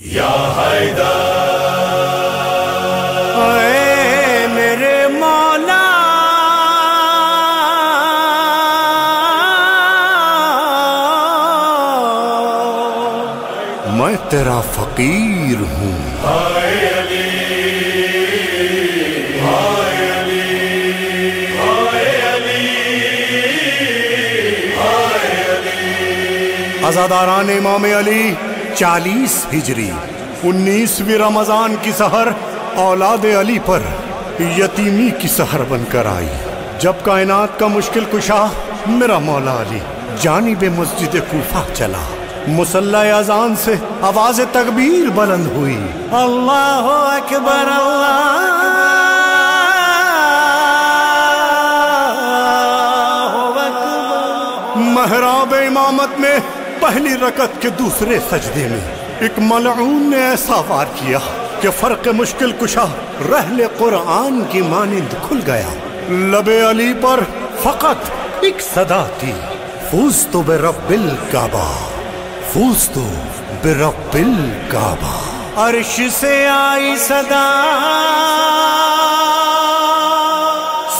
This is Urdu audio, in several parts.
یا اے میرے مولا۔ میں تیرا فقیر ہوں۔ ہائے امام علی۔ چالیس ہجری انیسویں رمضان کی سحر اولاد علی پر یتیمی کی سحر بن کر آئی۔ جب کائنات کا مشکل کشا میرا مولا علی جانب مسجد کوفہ چلا۔ مسلح اذان سے آواز تکبیر بلند ہوئی۔ اللہ اکبر اللہ محراب امامت میں پہلی رکت کے دوسرے سجدے میں ایک ملعون نے ایسا وار کیا کہ فرق مشکل کشا رحل قرآن کی مانند کھل گیا۔ لب علی پر فقط ایک صدا تھی۔ فوز تو بے رب الکعبہ۔ فوز تو بے رب الکعبہ۔ عرش سے آئی صدا۔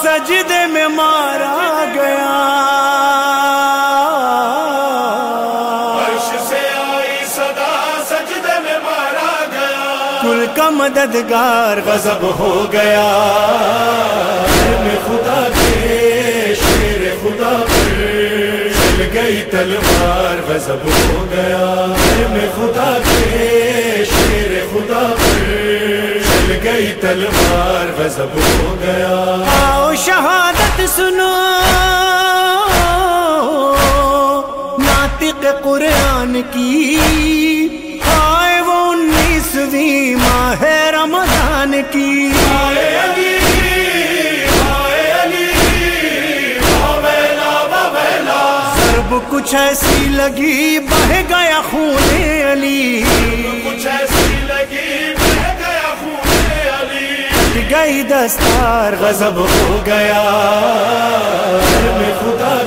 سجدے میں مارا۔ صدا سجدے میں مارا گیا۔ کل کا مددگار غضب ہو گیا۔ میں خدا کے شیر خدا پر چل گئی تلوار غضب ہو گیا۔ میں خدا کے شیر خدا پر چل گئی تلوار غضب ہو گیا۔ آؤ شہادت سنو۔ کی آئے وہ انیسویں ماہ رمضان کی۔ علی علی کچھ ایسی لگی بہ گیا خون علی۔ کچھ ایسی لگی بہ گیا خون علی۔ گئی دستار غضب ہو گیا۔ میں خدا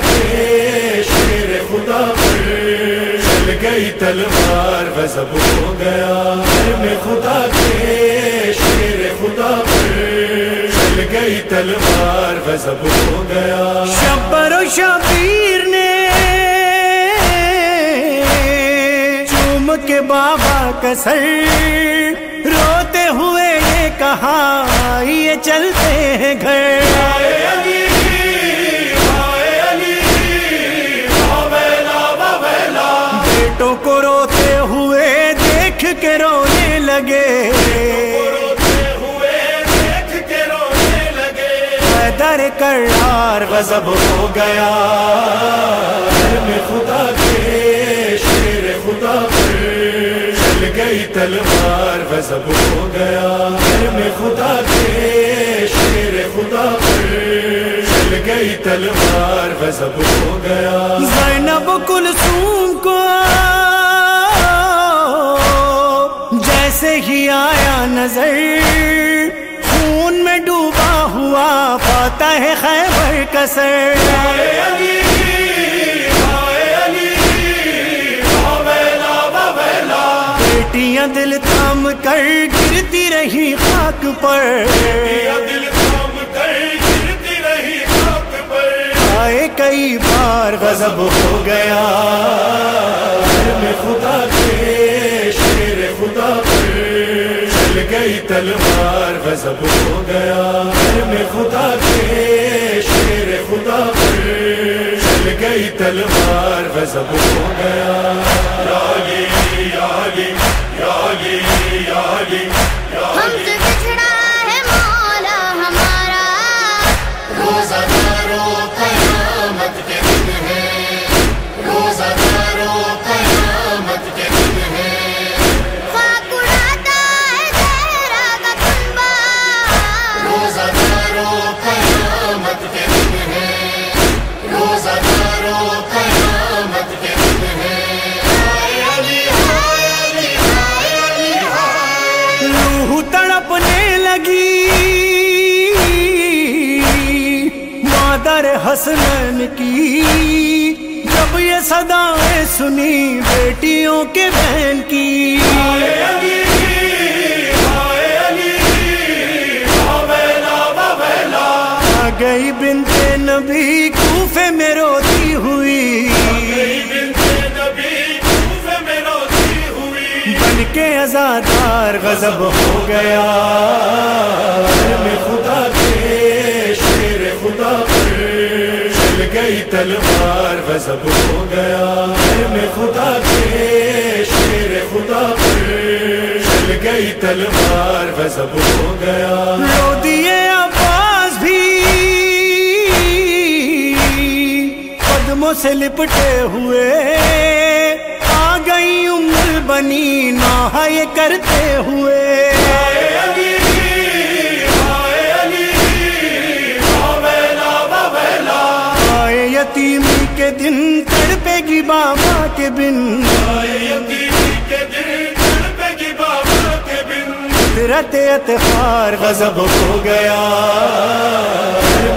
چل گئی تلوار غضب ہو گیا۔ میں خدا کے شیر خدا پر۔ چل گئی تلوار غضب ہو گیا۔ شبر و شبیر نے چوم کے بابا کا سر۔ روتے ہوئے یہ کہا، یہ چلتے ہیں گھر۔ لگے در کرار غضب ہو گیا۔ میں خدا کے شیر خدا پر چل گئی تلوار غضب ہو گیا۔ میں خدا کے شیر خدا پر چل گئی تلوار غضب ہو گیا۔ زینب کلثوم کو جیسے ہی آیا نظر۔ ہوا پاتا ہے خیبر کا بیٹیاں دل تھام کر گرتی رہی خاک پر۔ دل تھام کر گرتی رہی خاک پر آئے کئی بار غضب ہو گیا۔ میں خدا گئی، تلوار غضب ہو گیا۔ میں خدا کے شیر خدا پر چل گئی، تلوار غضب ہو گیا۔ مادر حسنین کی۔ جب یہ صدایں سنی بیٹیوں کے بہن کی۔ آ گئی بنتے نبی کوفے میں روتی ہوئی۔ بن کے ازادار غضب ہو گیا۔ میں گئی تلوار غضب ہو گیا۔ میں خدا کے شیر خدا پر۔ چل گئی تلوار غضب ہو گیا۔ رو دیے عباس بھی۔ قدموں سے لپٹے ہوئے۔ آ گئی عمر بنی نہ یہ کرتے ہوئے۔ گی بابا کے بن۔ قدرت اتخار غضب ہو گیا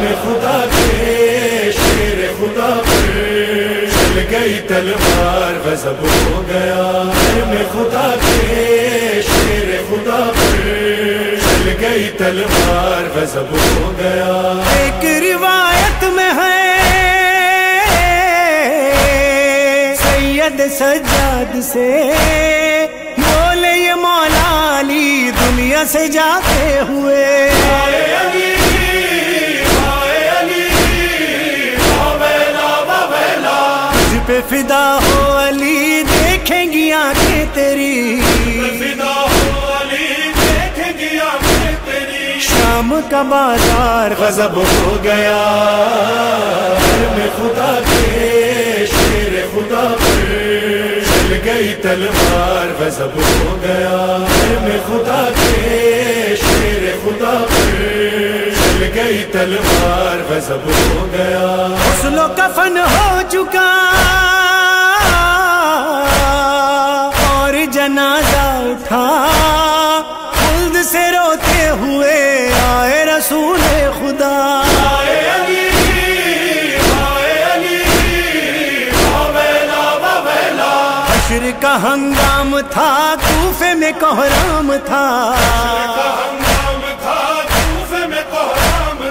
میں خدا کے شیر خدا پر چل گئی تلوار غضب ہو گیا میں خدا کے شیر خدا پر چل گئی تلوار غضب ہو گیا۔ ایک روایت میں ہے سید سجاد سے۔ بولے یہ مولا علی دنیا سے جاتے ہوئے۔ پہ فدا ہو علی دیکھیں گی آنکھیں تیری۔ شام کا بازار غضب ہو گیا۔ میں خدا کے گئی تلوار غضب ہو گیا۔ میں خدا کے شیر خدا پر چل گئی تلوار غضب ہو گیا۔ غسل و کفن ہو چکا۔ اور جنازہ اٹھا۔ خلد سے روتے ہوئے آئے رسول خدا۔ حشر کا ہنگام تھا، کوفے میں کوہرام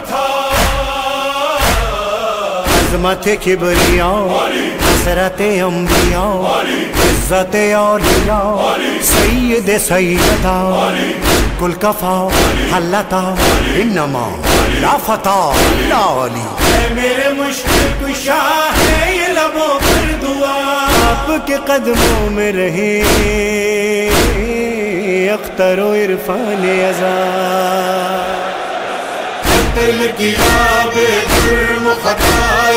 تھا۔ عظمت کبریا حسرت انبیاء عزت اولیاء سید سیدہ کل کفا حلتا، انما لا فتا لا علی۔ اے میرے مشکل کشا کے قدموں میں رہے. اختر و عرفان ازار قتل کی آب جرم خطا